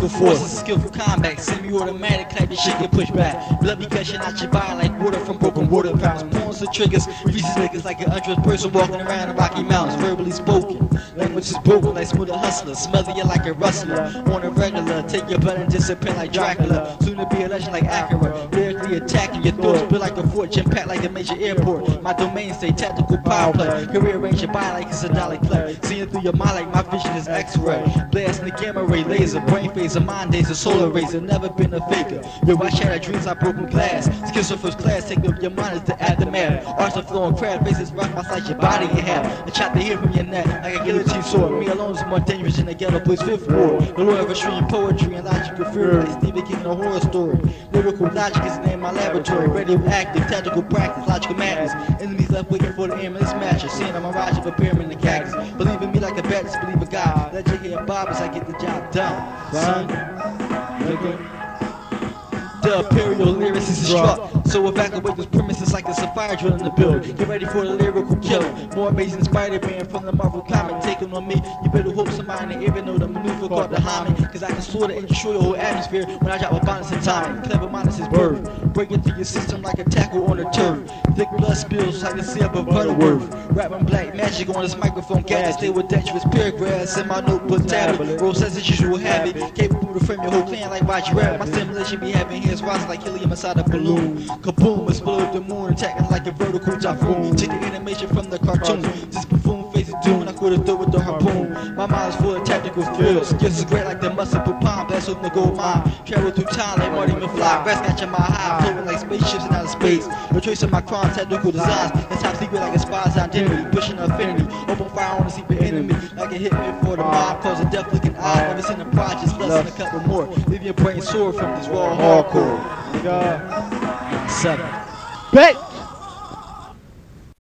tactical force, skillful combat, semi-automatic type of shit get pushed back. Blood be gushing out your body like water from broken water fountains. Pawns the triggers, freezes niggas like an undressed person walking around the Rocky Mountains, verbally spoken. Language is broken like smooth hustler, smother you like a rustler. On a regular, take your blood and disappear like Dracula. Soon to be a legend like Acura, lyrically attacking your thoughts, built like a fort, jam packed like a major airport. My domain say tactical power play, can rearrange your body like it's a dollar play. Seeing through your mind like my vision is X-ray. Blasting the gamma ray laser, brain phaser, mind days, a solar razor. Never been a faker. Yo, I shatter dreams like broken glass. Skills of first class, take up your mind as the aftermath. Arts of flowing crab faces, rock my slice your body in half. A chop the hair from your neck like a guillotine sword. Me alone is more dangerous than the ghetto police fifth ward. The lord of extreme poetry and logical fury like Stephen King in a horror story. Lyrical logic is of my laboratory. Radioactive, tactical practice, logical madness. Enemies left waiting for the aim of this match. Seeing a mirage of a pyramid in the cactus. Believe in me like a bat, believe in God. Let your hair bob as I get the job done. Son, nigga. The imperial lyricist is struck. So evacuate this premises like it's a fire drill in the build. Get ready for the lyrical kill. More amazing Spider-Man from the Marvel comic taking on me. You better hope somebody even know the maneuver called the homing. Cause I can and destroy your whole atmosphere when I drop a bonus in time. Clever minus his birth. Break into your system like a tackle on a turf. Thick blood spills like the sea of a Butterworth. Rapping black magic on this microphone gadget. Stay with dangerous paragraphs in my notebook tablet. Roll says as usual habit. Capable to frame your whole clan like Roger Rabbit. My simulation be having hands rising like helium inside a balloon. Kaboom, explode the moon, attacking like a vertical typhoon. The animation from the cartoon. This buffoon faces doom, I could have throw with the harpoon. My mind is full of tactical thrills. Skills is great like the muscle palm, blast open the gold mine. Travel through time like Marty McFly. Rest your mind high, floating like spaceships in outer space. No trace of my crimes, technical designs. That's top secret like a spy's identity. Pushing affinity, open fire on the secret enemy. Like a hitman for the mob, cause a death looking eye. Never seen a project, less than a couple more. Leave your brain sore from this raw hardcore. Nigga. Seven. Bet.